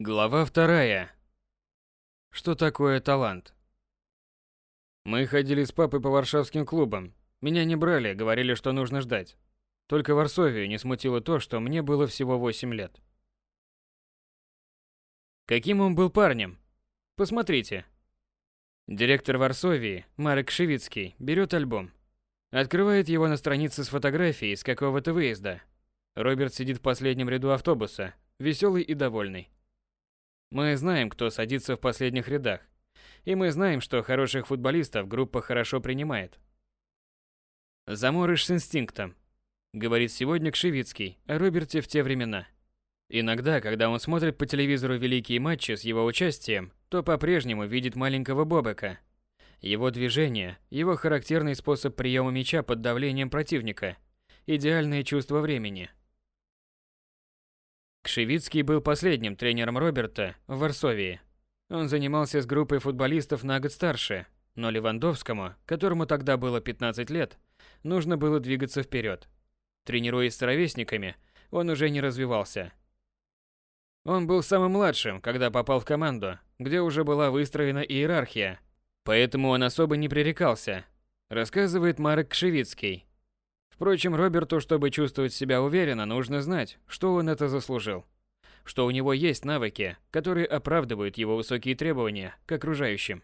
Глава вторая. Что такое талант? Мы ходили с папой по варшавским клубам. Меня не брали, говорили, что нужно ждать. Только Варсовию не смутило то, что мне было всего 8 лет. Каким он был парнем? Посмотрите. Директор Варсовии, Марек Шевицкий, берет альбом. Открывает его на странице с фотографией с какого-то выезда. Роберт сидит в последнем ряду автобуса, веселый и довольный. Мы знаем, кто садится в последних рядах. И мы знаем, что хороших футболистов группа хорошо принимает. Заморыш с инстинктом. Говорит сегодня Кшевицкий о Роберте в те времена. Иногда, когда он смотрит по телевизору великие матчи с его участием, то по-прежнему видит маленького Бобека. Его движение, его характерный способ приема мяча под давлением противника, идеальное чувство времени – Кшевицкий был последним тренером Роберта в Варсовии. Он занимался с группой футболистов на год старше, но Левандовскому, которому тогда было 15 лет, нужно было двигаться вперед. Тренируясь с ровесниками, он уже не развивался. Он был самым младшим, когда попал в команду, где уже была выстроена иерархия, поэтому он особо не пререкался, рассказывает Марек Кшевицкий, Впрочем, Роберту, чтобы чувствовать себя уверенно, нужно знать, что он это заслужил. Что у него есть навыки, которые оправдывают его высокие требования к окружающим.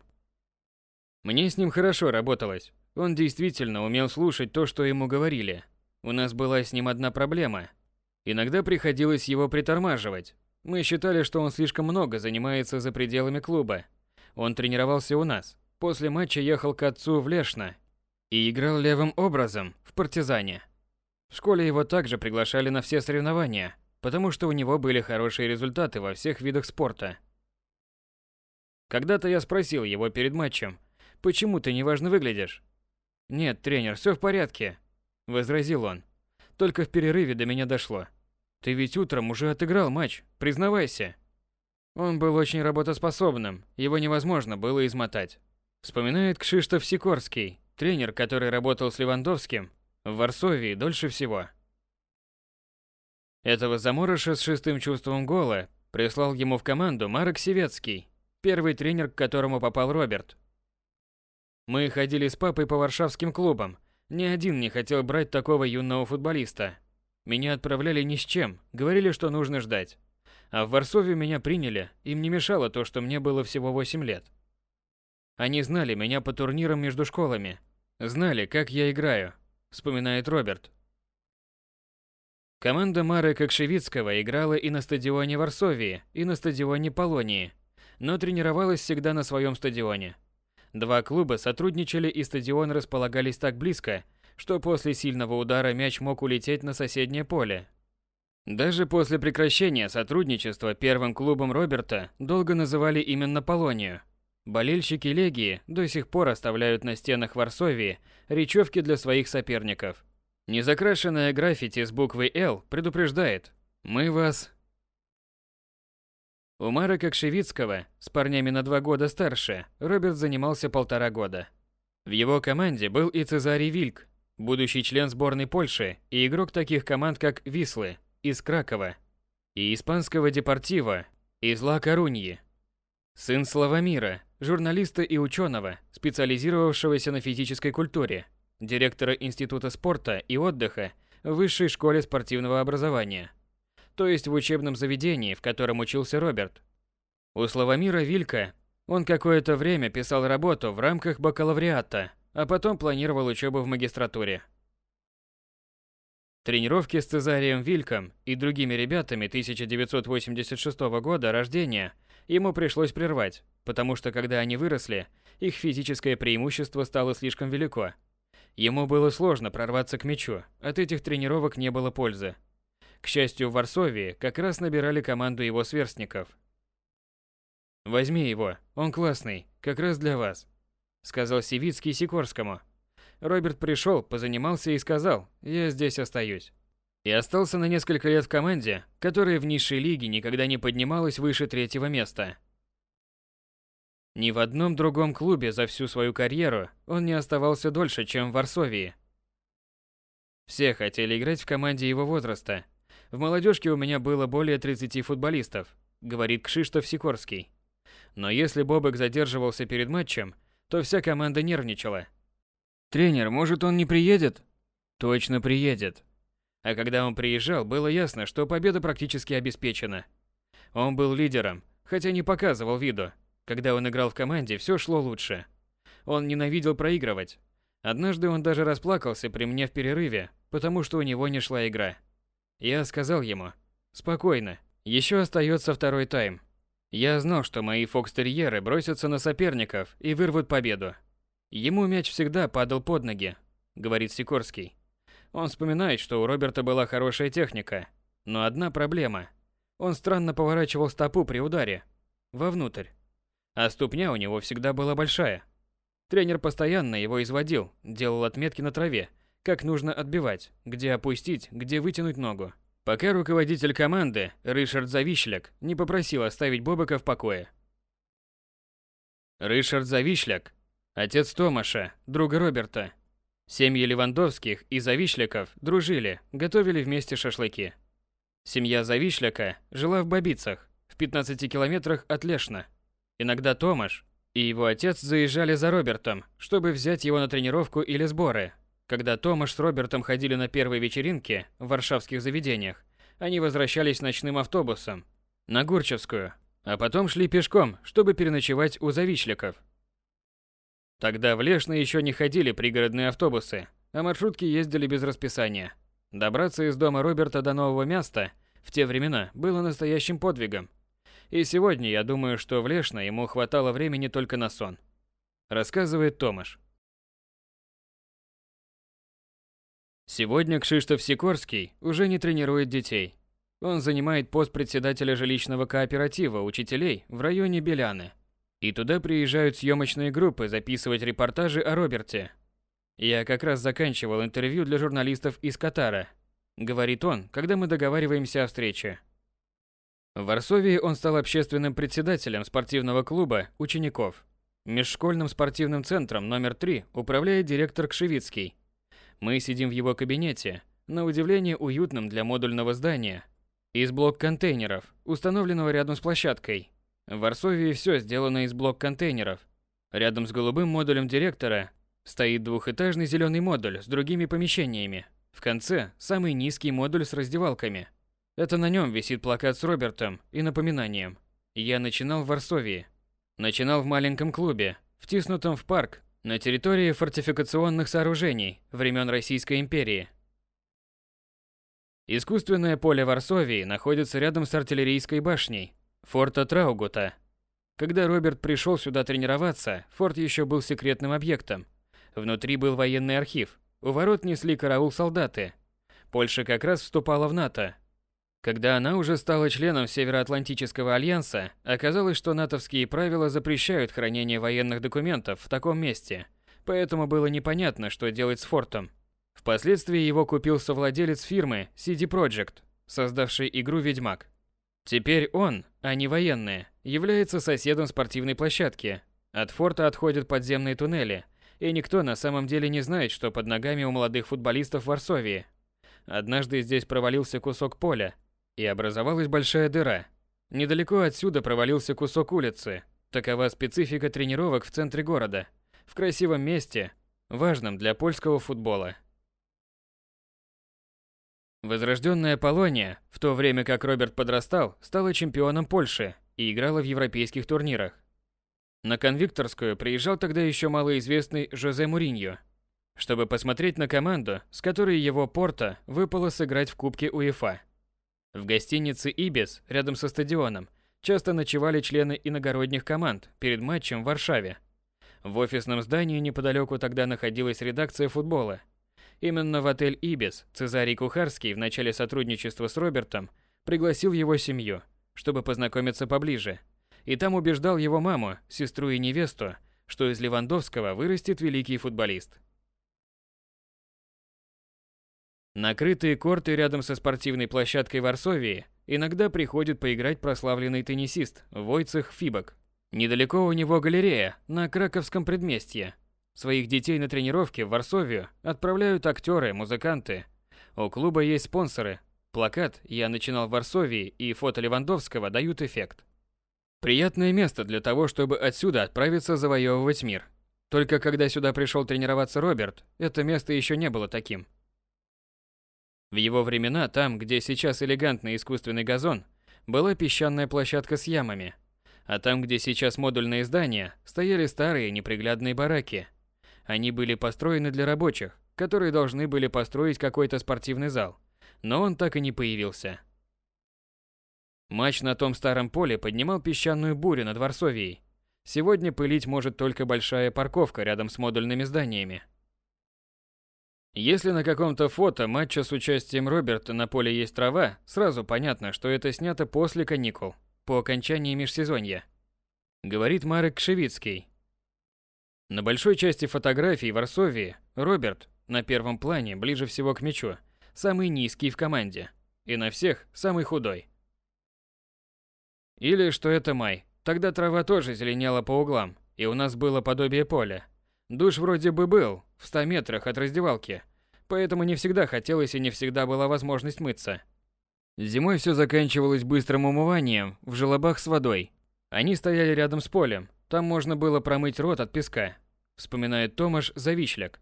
Мне с ним хорошо работалось. Он действительно умел слушать то, что ему говорили. У нас была с ним одна проблема. Иногда приходилось его притормаживать. Мы считали, что он слишком много занимается за пределами клуба. Он тренировался у нас. После матча ехал к отцу в Лешно и играл левым образом в партизане. В школе его также приглашали на все соревнования, потому что у него были хорошие результаты во всех видах спорта. Когда-то я спросил его перед матчем, почему ты неважно выглядишь? Нет, тренер, все в порядке, возразил он. Только в перерыве до меня дошло. Ты ведь утром уже отыграл матч, признавайся. Он был очень работоспособным, его невозможно было измотать. Вспоминает Кшиштоф Сикорский, Тренер, который работал с Левандовским, в Варсовии дольше всего. Этого заморыша с шестым чувством гола прислал ему в команду Марк Севецкий, первый тренер, к которому попал Роберт. Мы ходили с папой по варшавским клубам. Ни один не хотел брать такого юного футболиста. Меня отправляли ни с чем, говорили, что нужно ждать. А в Варсове меня приняли, им не мешало то, что мне было всего 8 лет. Они знали меня по турнирам между школами. Знали, как я играю, вспоминает Роберт. Команда Мары Кокшевицкого играла и на стадионе Варсовии, и на стадионе Полонии, но тренировалась всегда на своем стадионе. Два клуба сотрудничали и стадионы располагались так близко, что после сильного удара мяч мог улететь на соседнее поле. Даже после прекращения сотрудничества первым клубом Роберта долго называли именно Полонию – Болельщики Легии до сих пор оставляют на стенах Варсовии речевки для своих соперников. Незакрашенная граффити с буквой «Л» предупреждает «Мы вас...» У Мара Кокшевицкого, с парнями на два года старше, Роберт занимался полтора года. В его команде был и Цезарий Вильк, будущий член сборной Польши и игрок таких команд, как Вислы из Кракова и испанского Депортива из Ла Коруньи. Сын Славомира, журналиста и ученого, специализировавшегося на физической культуре, директора Института спорта и отдыха в Высшей школе спортивного образования, то есть в учебном заведении, в котором учился Роберт. У Славомира Вилька он какое-то время писал работу в рамках бакалавриата, а потом планировал учебу в магистратуре. Тренировки с Цезарием Вильком и другими ребятами 1986 года рождения ему пришлось прервать, потому что когда они выросли, их физическое преимущество стало слишком велико. Ему было сложно прорваться к мячу, от этих тренировок не было пользы. К счастью, в Варсовии как раз набирали команду его сверстников. «Возьми его, он классный, как раз для вас», — сказал Сивицкий Сикорскому. Роберт пришел, позанимался и сказал, «Я здесь остаюсь». И остался на несколько лет в команде, которая в низшей лиге никогда не поднималась выше третьего места. Ни в одном другом клубе за всю свою карьеру он не оставался дольше, чем в Варсовии. Все хотели играть в команде его возраста. В молодежке у меня было более 30 футболистов. говорит Кшиштоф Сикорский. Но если Бобек задерживался перед матчем, то вся команда нервничала. Тренер, может он не приедет? Точно приедет. А когда он приезжал, было ясно, что победа практически обеспечена. Он был лидером, хотя не показывал виду. Когда он играл в команде, все шло лучше. Он ненавидел проигрывать. Однажды он даже расплакался при мне в перерыве, потому что у него не шла игра. Я сказал ему, спокойно, еще остается второй тайм. Я знал, что мои фокстерьеры бросятся на соперников и вырвут победу. Ему мяч всегда падал под ноги, говорит Сикорский. Он вспоминает, что у Роберта была хорошая техника, но одна проблема. Он странно поворачивал стопу при ударе. Вовнутрь. А ступня у него всегда была большая. Тренер постоянно его изводил, делал отметки на траве, как нужно отбивать, где опустить, где вытянуть ногу. Пока руководитель команды, Ришард Завишляк, не попросил оставить Бобака в покое. Ришард Завишляк, отец Томаша, друга Роберта, Семьи Левандовских и Завишляков дружили, готовили вместе шашлыки. Семья Завишляка жила в Бабицах, в 15 километрах от Лешна. Иногда Томаш и его отец заезжали за Робертом, чтобы взять его на тренировку или сборы. Когда Томаш с Робертом ходили на первые вечеринки в варшавских заведениях, они возвращались ночным автобусом на Гурчевскую, а потом шли пешком, чтобы переночевать у Завишляков. Тогда в Лешно еще не ходили пригородные автобусы, а маршрутки ездили без расписания. Добраться из дома Роберта до нового места в те времена было настоящим подвигом. И сегодня я думаю, что в Лешно ему хватало времени только на сон. Рассказывает Томаш. Сегодня Кшиштоф Сикорский уже не тренирует детей. Он занимает пост председателя жилищного кооператива учителей в районе Беляны – и туда приезжают съемочные группы записывать репортажи о Роберте. Я как раз заканчивал интервью для журналистов из Катара. Говорит он, когда мы договариваемся о встрече. В Варсовии он стал общественным председателем спортивного клуба учеников. Межшкольным спортивным центром номер 3 управляет директор Кшевицкий. Мы сидим в его кабинете, на удивление уютном для модульного здания, из блок-контейнеров, установленного рядом с площадкой, в Варсовии все сделано из блок-контейнеров. Рядом с голубым модулем директора стоит двухэтажный зеленый модуль с другими помещениями. В конце самый низкий модуль с раздевалками. Это на нем висит плакат с Робертом и напоминанием. Я начинал в Варсовии. Начинал в маленьком клубе, втиснутом в парк, на территории фортификационных сооружений времен Российской империи. Искусственное поле Варсовии находится рядом с артиллерийской башней, Форта Траугута. Когда Роберт пришел сюда тренироваться, форт еще был секретным объектом. Внутри был военный архив. У ворот несли караул солдаты. Польша как раз вступала в НАТО. Когда она уже стала членом Североатлантического альянса, оказалось, что натовские правила запрещают хранение военных документов в таком месте. Поэтому было непонятно, что делать с фортом. Впоследствии его купил совладелец фирмы CD Projekt, создавший игру Ведьмак. Теперь он, а не военные, является соседом спортивной площадки. От форта отходят подземные туннели, и никто на самом деле не знает, что под ногами у молодых футболистов в Варсовии. Однажды здесь провалился кусок поля, и образовалась большая дыра. Недалеко отсюда провалился кусок улицы. Такова специфика тренировок в центре города, в красивом месте, важном для польского футбола. Возрожденная Полония, в то время как Роберт подрастал, стала чемпионом Польши и играла в европейских турнирах. На конвикторскую приезжал тогда еще малоизвестный Жозе Муриньо, чтобы посмотреть на команду, с которой его Порто выпало сыграть в Кубке УЕФА. В гостинице «Ибис» рядом со стадионом часто ночевали члены иногородних команд перед матчем в Варшаве. В офисном здании неподалеку тогда находилась редакция футбола – Именно в отель «Ибис» Цезарий Кухарский в начале сотрудничества с Робертом пригласил его семью, чтобы познакомиться поближе. И там убеждал его маму, сестру и невесту, что из Левандовского вырастет великий футболист. Накрытые корты рядом со спортивной площадкой Варсовии иногда приходит поиграть прославленный теннисист Войцех Фибок. Недалеко у него галерея на Краковском предместье, Своих детей на тренировки в Варсовию отправляют актеры, музыканты. У клуба есть спонсоры. Плакат «Я начинал в Варсовии» и фото Левандовского дают эффект. Приятное место для того, чтобы отсюда отправиться завоевывать мир. Только когда сюда пришел тренироваться Роберт, это место еще не было таким. В его времена, там, где сейчас элегантный искусственный газон, была песчаная площадка с ямами. А там, где сейчас модульные здания, стояли старые неприглядные бараки. Они были построены для рабочих, которые должны были построить какой-то спортивный зал. Но он так и не появился. Матч на том старом поле поднимал песчаную бурю над Варсовией. Сегодня пылить может только большая парковка рядом с модульными зданиями. Если на каком-то фото матча с участием Роберта на поле есть трава, сразу понятно, что это снято после каникул, по окончании межсезонья. Говорит Марек Кшевицкий. На большой части фотографий в Варсовии Роберт на первом плане, ближе всего к мячу, самый низкий в команде. И на всех самый худой. Или что это май. Тогда трава тоже зеленела по углам, и у нас было подобие поля. Душ вроде бы был, в 100 метрах от раздевалки, поэтому не всегда хотелось и не всегда была возможность мыться. Зимой все заканчивалось быстрым умыванием в желобах с водой. Они стояли рядом с полем, там можно было промыть рот от песка, вспоминает Томаш Завишляк.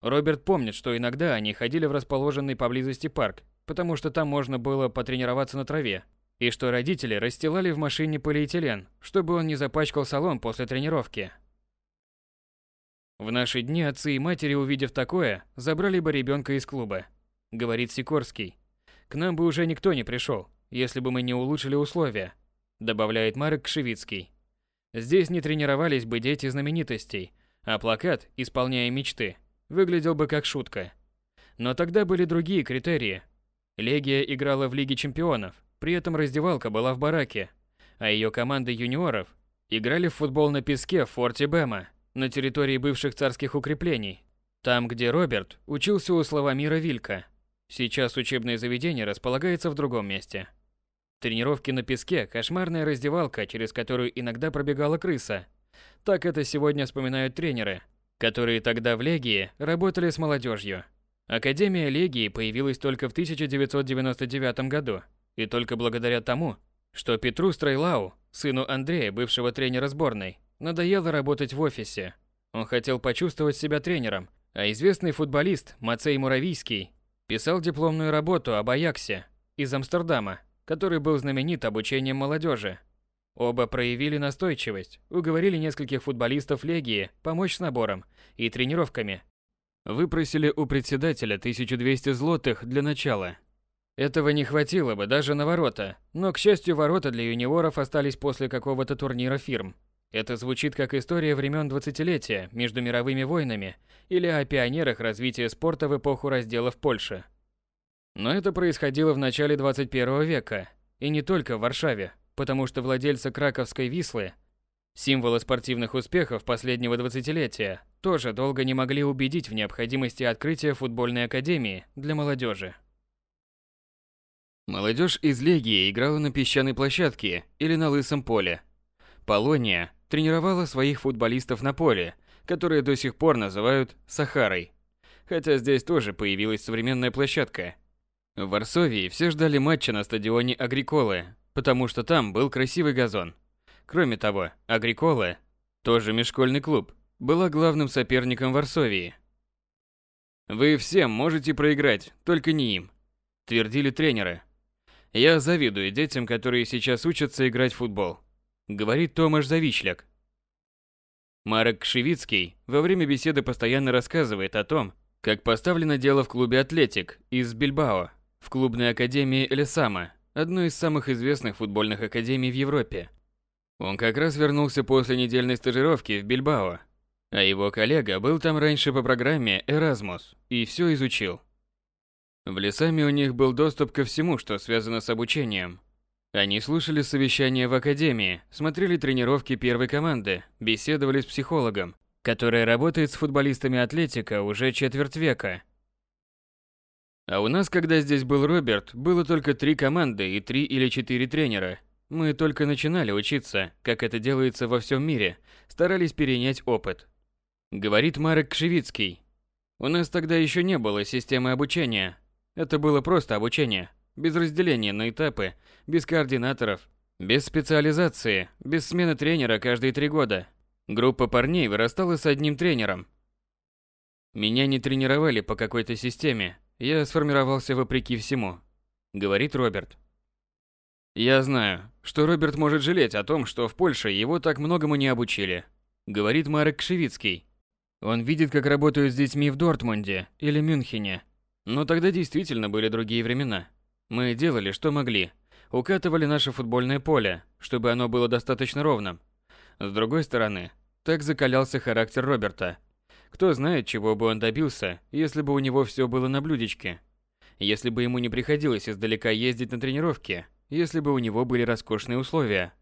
Роберт помнит, что иногда они ходили в расположенный поблизости парк, потому что там можно было потренироваться на траве, и что родители расстилали в машине полиэтилен, чтобы он не запачкал салон после тренировки. В наши дни отцы и матери, увидев такое, забрали бы ребенка из клуба, говорит Сикорский. К нам бы уже никто не пришел, если бы мы не улучшили условия, добавляет Марек Кшевицкий. Здесь не тренировались бы дети знаменитостей, а плакат, исполняя мечты, выглядел бы как шутка. Но тогда были другие критерии. Легия играла в Лиге чемпионов, при этом раздевалка была в бараке, а ее команды юниоров играли в футбол на песке в форте Бэма, на территории бывших царских укреплений, там, где Роберт учился у Славомира Вилька. Сейчас учебное заведение располагается в другом месте. Тренировки на песке – кошмарная раздевалка, через которую иногда пробегала крыса. Так это сегодня вспоминают тренеры, которые тогда в Легии работали с молодежью. Академия Легии появилась только в 1999 году – и только благодаря тому, что Петру Стрейлау, сыну Андрея, бывшего тренера сборной, надоело работать в офисе. Он хотел почувствовать себя тренером, а известный футболист Мацей Муравийский писал дипломную работу об Аяксе из Амстердама, который был знаменит обучением молодежи. Оба проявили настойчивость, уговорили нескольких футболистов Легии помочь с набором и тренировками. Выпросили у председателя 1200 злотых для начала – этого не хватило бы даже на ворота, но, к счастью, ворота для юниоров остались после какого-то турнира фирм. Это звучит как история времен двадцатилетия между мировыми войнами или о пионерах развития спорта в эпоху раздела в Польше. Но это происходило в начале 21 века, и не только в Варшаве, потому что владельцы краковской Вислы, символы спортивных успехов последнего двадцатилетия, тоже долго не могли убедить в необходимости открытия футбольной академии для молодежи. Молодежь из Легии играла на песчаной площадке или на лысом поле. Полония тренировала своих футболистов на поле, которое до сих пор называют Сахарой. Хотя здесь тоже появилась современная площадка. В Варсовии все ждали матча на стадионе Агриколы, потому что там был красивый газон. Кроме того, Агрикола, тоже межшкольный клуб, была главным соперником Варсовии. «Вы всем можете проиграть, только не им», – твердили тренеры – я завидую детям, которые сейчас учатся играть в футбол, говорит Томаш Завичляк. Марек Кшевицкий во время беседы постоянно рассказывает о том, как поставлено дело в клубе «Атлетик» из Бильбао, в клубной академии Элесама, одной из самых известных футбольных академий в Европе. Он как раз вернулся после недельной стажировки в Бильбао, а его коллега был там раньше по программе «Эразмус» и все изучил. В лесами у них был доступ ко всему, что связано с обучением. Они слушали совещания в академии, смотрели тренировки первой команды, беседовали с психологом, который работает с футболистами Атлетика уже четверть века. А у нас, когда здесь был Роберт, было только три команды и три или четыре тренера. Мы только начинали учиться, как это делается во всем мире, старались перенять опыт. Говорит Марек Кшевицкий. У нас тогда еще не было системы обучения, Это было просто обучение, без разделения на этапы, без координаторов, без специализации, без смены тренера каждые три года. Группа парней вырастала с одним тренером. Меня не тренировали по какой-то системе, я сформировался вопреки всему, говорит Роберт. Я знаю, что Роберт может жалеть о том, что в Польше его так многому не обучили, говорит Марек Кшевицкий. Он видит, как работают с детьми в Дортмунде или Мюнхене. Но тогда действительно были другие времена. Мы делали, что могли, укатывали наше футбольное поле, чтобы оно было достаточно ровным. С другой стороны, так закалялся характер Роберта. Кто знает, чего бы он добился, если бы у него все было на блюдечке. Если бы ему не приходилось издалека ездить на тренировки, если бы у него были роскошные условия.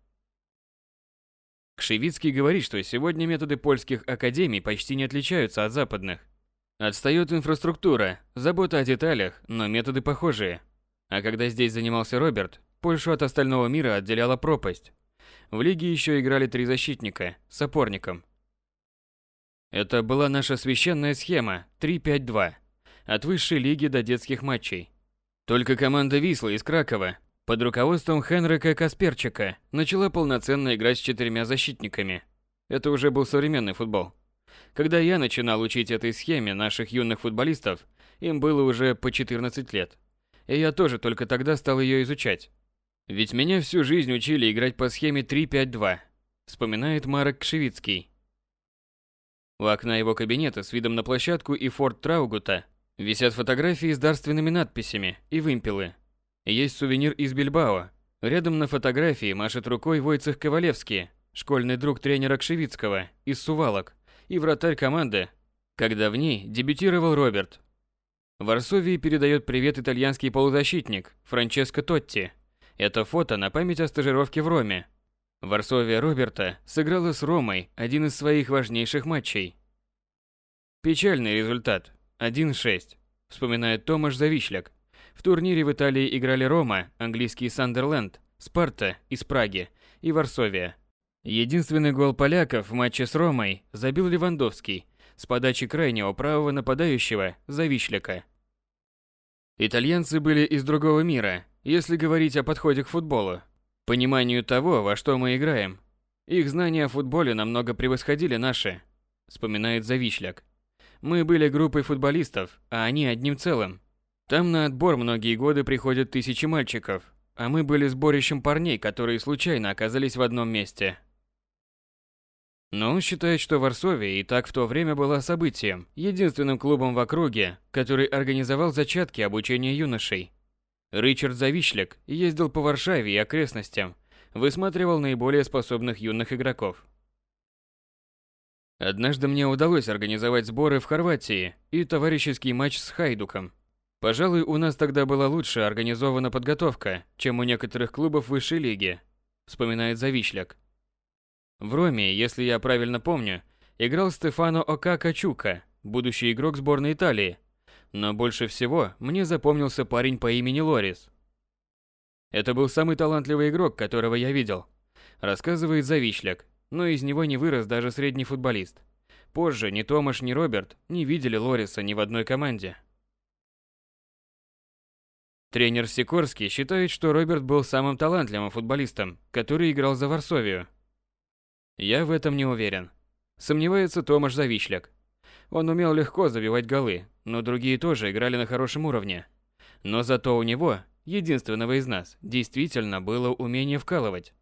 Кшевицкий говорит, что сегодня методы польских академий почти не отличаются от западных. Отстает инфраструктура, забота о деталях, но методы похожие. А когда здесь занимался Роберт, Польшу от остального мира отделяла пропасть. В лиге еще играли три защитника с опорником. Это была наша священная схема 3-5-2. От высшей лиги до детских матчей. Только команда Висла из Кракова под руководством Хенрика Касперчика начала полноценно играть с четырьмя защитниками. Это уже был современный футбол. Когда я начинал учить этой схеме наших юных футболистов, им было уже по 14 лет. И я тоже только тогда стал ее изучать. Ведь меня всю жизнь учили играть по схеме 3-5-2, вспоминает Марек Кшевицкий. У окна его кабинета с видом на площадку и форт Траугута висят фотографии с дарственными надписями и вымпелы. Есть сувенир из Бильбао. Рядом на фотографии машет рукой Войцех Ковалевский, школьный друг тренера Кшевицкого, из Сувалок, и вратарь команды, когда в ней дебютировал Роберт. Варсовии передает привет итальянский полузащитник Франческо Тотти – это фото на память о стажировке в Роме. Варсовия Роберта сыграла с Ромой один из своих важнейших матчей. Печальный результат. 1-6. Вспоминает Томаш Завишляк. В турнире в Италии играли Рома, английский Сандерленд, Спарта из Праги и Варсовия. Единственный гол поляков в матче с Ромой забил Левандовский с подачи крайнего правого нападающего Завишляка. Итальянцы были из другого мира, если говорить о подходе к футболу, пониманию того, во что мы играем. Их знания о футболе намного превосходили наши, вспоминает Завишляк. Мы были группой футболистов, а они одним целым. Там на отбор многие годы приходят тысячи мальчиков, а мы были сборищем парней, которые случайно оказались в одном месте. Но он считает, что Варсовия и так в то время была событием, единственным клубом в округе, который организовал зачатки обучения юношей. Ричард Завишляк ездил по Варшаве и окрестностям, высматривал наиболее способных юных игроков. Однажды мне удалось организовать сборы в Хорватии и товарищеский матч с Хайдуком. Пожалуй, у нас тогда была лучше организована подготовка, чем у некоторых клубов высшей лиги, вспоминает Завишляк. В Роме, если я правильно помню, играл Стефано Ока Качука, будущий игрок сборной Италии, но больше всего мне запомнился парень по имени Лорис. Это был самый талантливый игрок, которого я видел, рассказывает Завишляк, но из него не вырос даже средний футболист. Позже ни Томаш, ни Роберт не видели Лориса ни в одной команде. Тренер Сикорский считает, что Роберт был самым талантливым футболистом, который играл за Варсовию. Я в этом не уверен. Сомневается Томаш Завишляк. Он умел легко забивать голы, но другие тоже играли на хорошем уровне. Но зато у него, единственного из нас, действительно было умение вкалывать.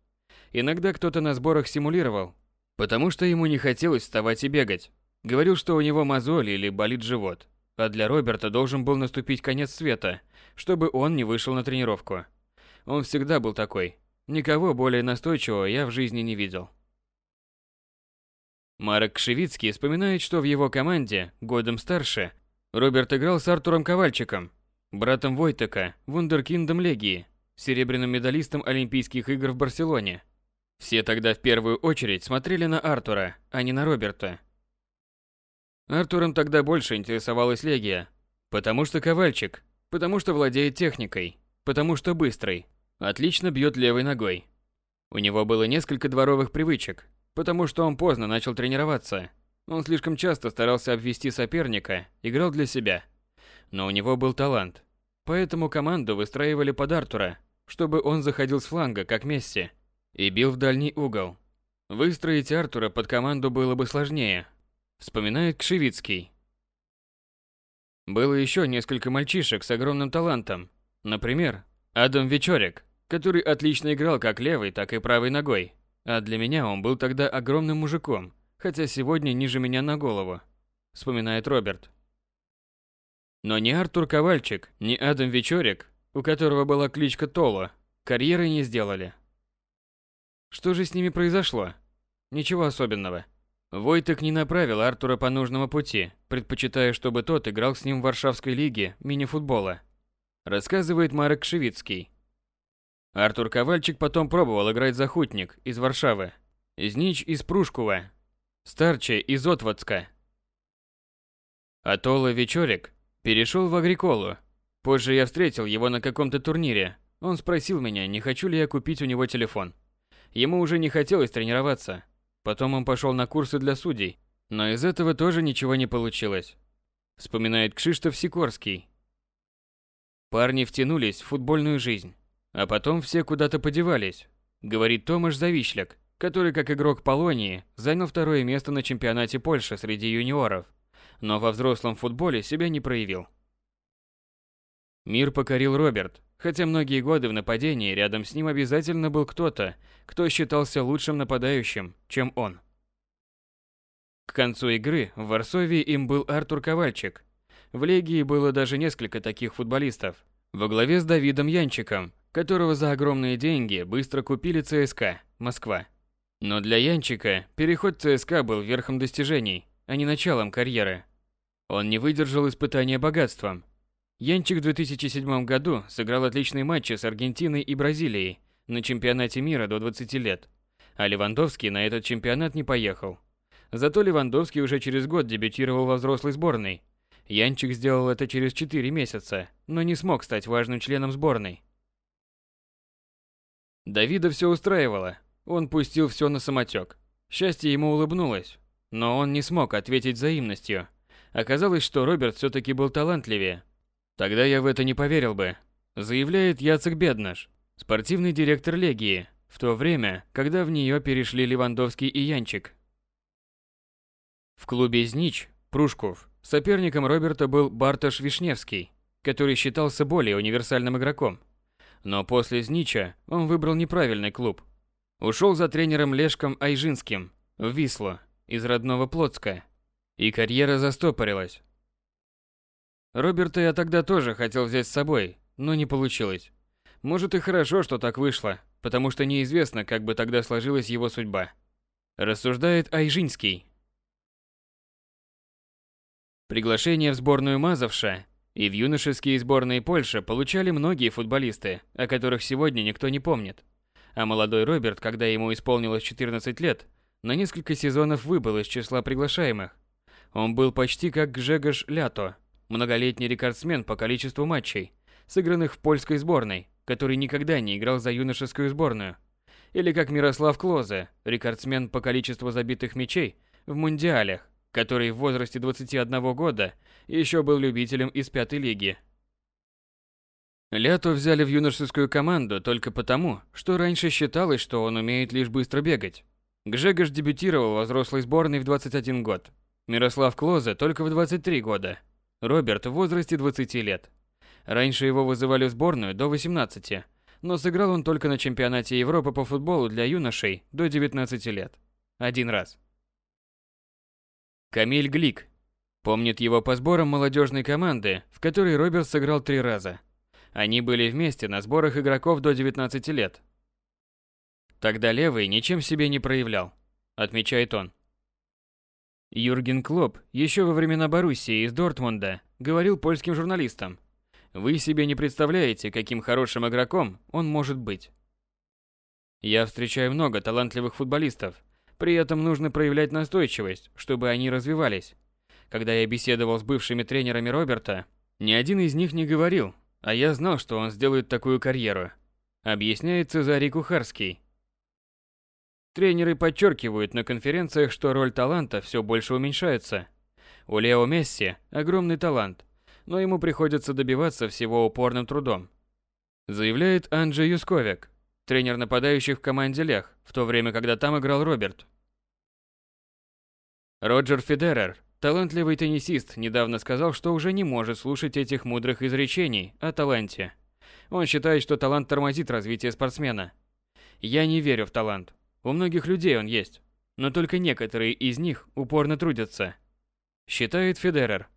Иногда кто-то на сборах симулировал, потому что ему не хотелось вставать и бегать. Говорил, что у него мозоль или болит живот. А для Роберта должен был наступить конец света, чтобы он не вышел на тренировку. Он всегда был такой. Никого более настойчивого я в жизни не видел. Марек Кшевицкий вспоминает, что в его команде, годом старше, Роберт играл с Артуром Ковальчиком, братом Войтека, вундеркиндом Легии, серебряным медалистом Олимпийских игр в Барселоне. Все тогда в первую очередь смотрели на Артура, а не на Роберта. Артуром тогда больше интересовалась Легия, потому что Ковальчик, потому что владеет техникой, потому что быстрый, отлично бьет левой ногой. У него было несколько дворовых привычек, потому что он поздно начал тренироваться – он слишком часто старался обвести соперника, играл для себя. Но у него был талант. Поэтому команду выстраивали под Артура, чтобы он заходил с фланга, как Месси, и бил в дальний угол. Выстроить Артура под команду было бы сложнее, вспоминает Кшевицкий. Было еще несколько мальчишек с огромным талантом. Например, Адам Вечорик, который отлично играл как левой, так и правой ногой. А для меня он был тогда огромным мужиком, хотя сегодня ниже меня на голову, вспоминает Роберт. Но ни Артур Ковальчик, ни Адам Вечорик, у которого была кличка Толо, карьеры не сделали. Что же с ними произошло? Ничего особенного. Войтек не направил Артура по нужному пути, предпочитая, чтобы тот играл с ним в Варшавской лиге мини-футбола. Рассказывает Марек Шевицкий. Артур Ковальчик потом пробовал играть за Хутник из Варшавы, Знич из Прушкова, Старче из Отводска. Атола Вечорик перешел в Агриколу. Позже я встретил его на каком-то турнире. Он спросил меня, не хочу ли я купить у него телефон. Ему уже не хотелось тренироваться, Потом он пошел на курсы для судей, но из этого тоже ничего не получилось. Вспоминает Кшиштоф Сикорский. Парни втянулись в футбольную жизнь, а потом все куда-то подевались, говорит Томаш Завишляк, который как игрок Полонии занял второе место на чемпионате Польши среди юниоров, но во взрослом футболе себя не проявил. Мир покорил Роберт, хотя многие годы в нападении рядом с ним обязательно был кто-то, кто считался лучшим нападающим, чем он. К концу игры в Варсовии им был Артур Ковальчик. В Легии было даже несколько таких футболистов, во главе с Давидом Янчиком, которого за огромные деньги быстро купили ЦСКА, Москва. Но для Янчика переход ЦСКА был верхом достижений, а не началом карьеры. Он не выдержал испытания богатством. Янчик в 2007 году сыграл отличные матчи с Аргентиной и Бразилией на чемпионате мира до 20 лет, а Левандовский на этот чемпионат не поехал. Зато Левандовский уже через год дебютировал во взрослой сборной. Янчик сделал это через 4 месяца, но не смог стать важным членом сборной. Давида все устраивало. Он пустил все на самотек. Счастье ему улыбнулось, но он не смог ответить взаимностью. Оказалось, что Роберт все-таки был талантливее. Тогда я в это не поверил бы, заявляет Яцек Беднаш, Спортивный директор Легии, в то время, когда в нее перешли Левандовский и Янчик. В клубе «Знич» Прушков соперником Роберта был Бартош Вишневский, который считался более универсальным игроком. Но после «Знича» он выбрал неправильный клуб. Ушел за тренером Лешком Айжинским в Висло из родного Плотска, и карьера застопорилась. Роберта я тогда тоже хотел взять с собой, но не получилось. Может и хорошо, что так вышло, потому что неизвестно, как бы тогда сложилась его судьба. Рассуждает Айжинский. Приглашение в сборную Мазовша и в юношеские сборные Польши получали многие футболисты, о которых сегодня никто не помнит. А молодой Роберт, когда ему исполнилось 14 лет, на несколько сезонов выбыл из числа приглашаемых. Он был почти как Гжегош Лято, многолетний рекордсмен по количеству матчей, сыгранных в польской сборной, который никогда не играл за юношескую сборную. Или как Мирослав Клозе, рекордсмен по количеству забитых мячей в мундиалях, который в возрасте 21 года еще был любителем из пятой лиги. Лято взяли в юношескую команду только потому, что раньше считалось, что он умеет лишь быстро бегать. Гжегош дебютировал во взрослой сборной в 21 год. Мирослав Клозе только в 23 года. Роберт в возрасте 20 лет. Раньше его вызывали в сборную до 18, но сыграл он только на чемпионате Европы по футболу для юношей до 19 лет. Один раз. Камиль Глик. Помнит его по сборам молодежной команды, в которой Роберт сыграл три раза. Они были вместе на сборах игроков до 19 лет. Тогда левый ничем себе не проявлял, отмечает он. Юрген Клоп еще во времена Боруссии из Дортмунда говорил польским журналистам, вы себе не представляете, каким хорошим игроком он может быть. Я встречаю много талантливых футболистов, при этом нужно проявлять настойчивость, чтобы они развивались. Когда я беседовал с бывшими тренерами Роберта, ни один из них не говорил, а я знал, что он сделает такую карьеру. Объясняет Цезарий Кухарский. Тренеры подчеркивают на конференциях, что роль таланта все больше уменьшается. У Лео Месси огромный талант – но ему приходится добиваться всего упорным трудом. Заявляет Анджей Юсковик, тренер нападающих в команде Лех, в то время, когда там играл Роберт. Роджер Федерер, талантливый теннисист, недавно сказал, что уже не может слушать этих мудрых изречений о таланте. Он считает, что талант тормозит развитие спортсмена. Я не верю в талант. У многих людей он есть, но только некоторые из них упорно трудятся. Считает Федерер.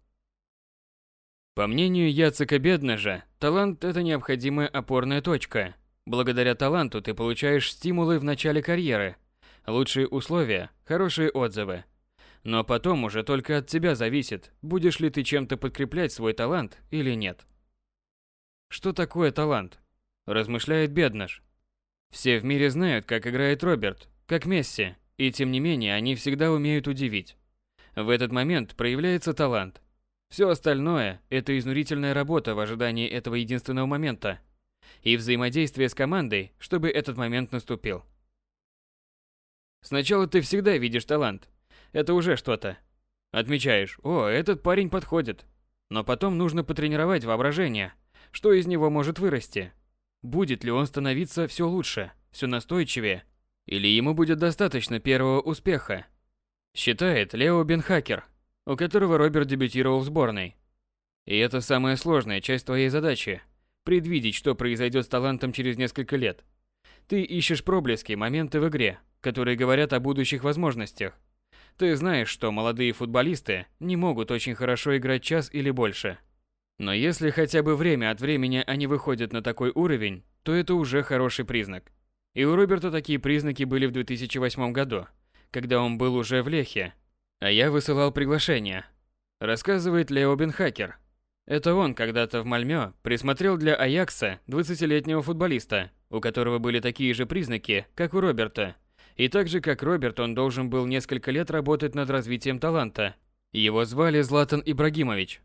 По мнению Яцека Беднежа, талант – это необходимая опорная точка. Благодаря таланту ты получаешь стимулы в начале карьеры, лучшие условия, хорошие отзывы. Но потом уже только от тебя зависит, будешь ли ты чем-то подкреплять свой талант или нет. Что такое талант? Размышляет Беднаш. Все в мире знают, как играет Роберт, как Месси, и тем не менее они всегда умеют удивить. В этот момент проявляется талант. Все остальное – это изнурительная работа в ожидании этого единственного момента и взаимодействие с командой, чтобы этот момент наступил. Сначала ты всегда видишь талант. Это уже что-то. Отмечаешь, о, этот парень подходит. Но потом нужно потренировать воображение, что из него может вырасти. Будет ли он становиться все лучше, все настойчивее, или ему будет достаточно первого успеха, Считает Лео Бенхакер, у которого Роберт дебютировал в сборной. И это самая сложная часть твоей задачи – предвидеть, что произойдет с талантом через несколько лет. Ты ищешь проблески, моменты в игре, которые говорят о будущих возможностях. Ты знаешь, что молодые футболисты не могут очень хорошо играть час или больше. Но если хотя бы время от времени они выходят на такой уровень, то это уже хороший признак. И у Роберта такие признаки были в 2008 году – когда он был уже в Лехе, а я высылал приглашение. Рассказывает Лео Бенхакер. Это он когда-то в Мальмё присмотрел для Аякса 20-летнего футболиста, у которого были такие же признаки, как у Роберта. И так же, как Роберт, он должен был несколько лет работать над развитием таланта. Его звали Златан Ибрагимович.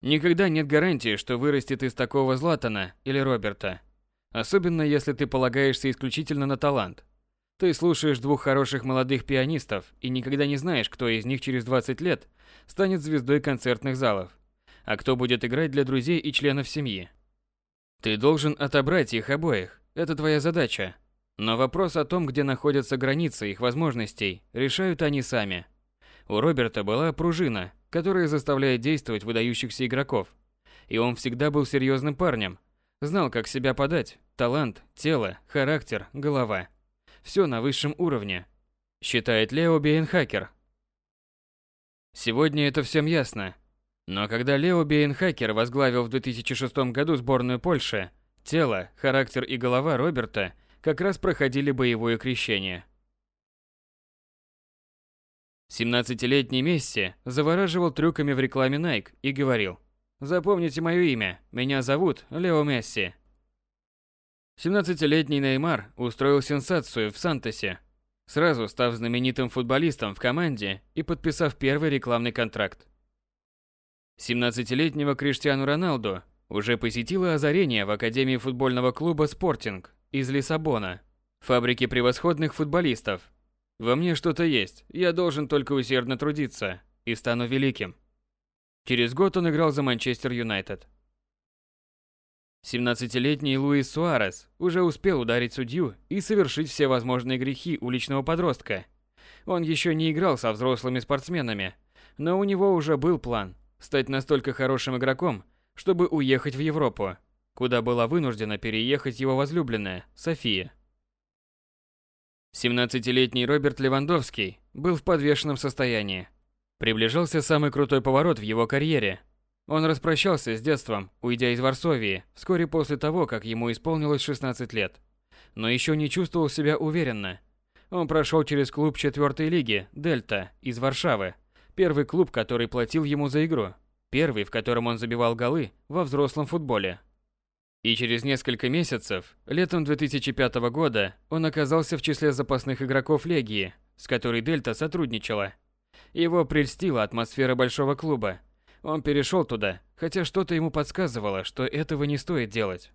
Никогда нет гарантии, что вырастет из такого Златана или Роберта. Особенно если ты полагаешься исключительно на талант. Ты слушаешь двух хороших молодых пианистов и никогда не знаешь, кто из них через 20 лет станет звездой концертных залов, а кто будет играть для друзей и членов семьи. Ты должен отобрать их обоих, это твоя задача. Но вопрос о том, где находятся границы их возможностей, решают они сами. У Роберта была пружина, которая заставляет действовать выдающихся игроков. И он всегда был серьезным парнем. Знал, как себя подать. Талант, тело, характер, голова все на высшем уровне, считает Лео Бейнхакер. Сегодня это всем ясно. Но когда Лео Бейнхакер возглавил в 2006 году сборную Польши, тело, характер и голова Роберта как раз проходили боевое крещение. 17-летний Месси завораживал трюками в рекламе Nike и говорил «Запомните мое имя, меня зовут Лео Месси». 17-летний Неймар устроил сенсацию в Сантосе, сразу став знаменитым футболистом в команде и подписав первый рекламный контракт. 17-летнего Криштиану Роналду уже посетило озарение в Академии футбольного клуба «Спортинг» из Лиссабона, фабрики превосходных футболистов. «Во мне что-то есть, я должен только усердно трудиться и стану великим». Через год он играл за Манчестер Юнайтед. 17-летний Луис Суарес уже успел ударить судью и совершить все возможные грехи уличного подростка. Он еще не играл со взрослыми спортсменами, но у него уже был план стать настолько хорошим игроком, чтобы уехать в Европу, куда была вынуждена переехать его возлюбленная, София. 17-летний Роберт Левандовский был в подвешенном состоянии. Приближался самый крутой поворот в его карьере – он распрощался с детством, уйдя из Варсовии, вскоре после того, как ему исполнилось 16 лет. Но еще не чувствовал себя уверенно. Он прошел через клуб четвертой лиги «Дельта» из Варшавы, первый клуб, который платил ему за игру, первый, в котором он забивал голы во взрослом футболе. И через несколько месяцев, летом 2005 года, он оказался в числе запасных игроков Легии, с которой Дельта сотрудничала. Его прельстила атмосфера большого клуба, он перешел туда, хотя что-то ему подсказывало, что этого не стоит делать.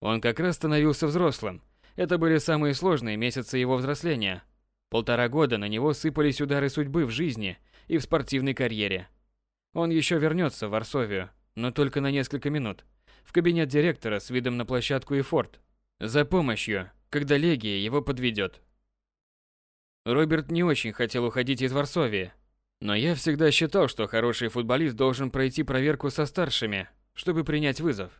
Он как раз становился взрослым. Это были самые сложные месяцы его взросления. Полтора года на него сыпались удары судьбы в жизни и в спортивной карьере. Он еще вернется в Варсовию, но только на несколько минут, в кабинет директора с видом на площадку и форт, за помощью, когда Легия его подведет. Роберт не очень хотел уходить из Варсовии, но я всегда считал, что хороший футболист должен пройти проверку со старшими, чтобы принять вызов.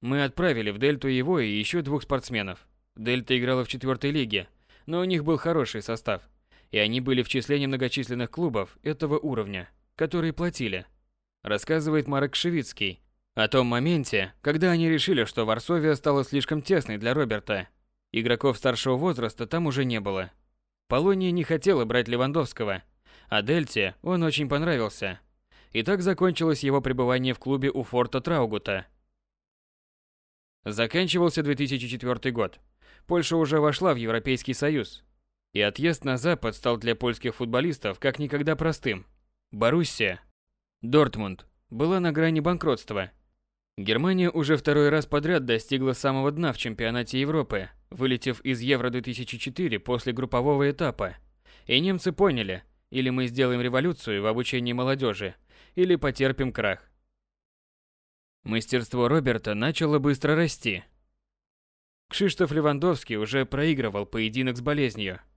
Мы отправили в Дельту его и еще двух спортсменов. Дельта играла в четвертой лиге, но у них был хороший состав, и они были в числе немногочисленных клубов этого уровня, которые платили. Рассказывает Марек Шевицкий о том моменте, когда они решили, что Варсовия стала слишком тесной для Роберта. Игроков старшего возраста там уже не было. Полония не хотела брать Левандовского, а Дельте он очень понравился. И так закончилось его пребывание в клубе у форта Траугута. Заканчивался 2004 год. Польша уже вошла в Европейский Союз. И отъезд на Запад стал для польских футболистов как никогда простым. Боруссия, Дортмунд была на грани банкротства. Германия уже второй раз подряд достигла самого дна в чемпионате Европы, вылетев из Евро-2004 после группового этапа. И немцы поняли, или мы сделаем революцию в обучении молодежи, или потерпим крах. Мастерство Роберта начало быстро расти. Кшиштоф Левандовский уже проигрывал поединок с болезнью –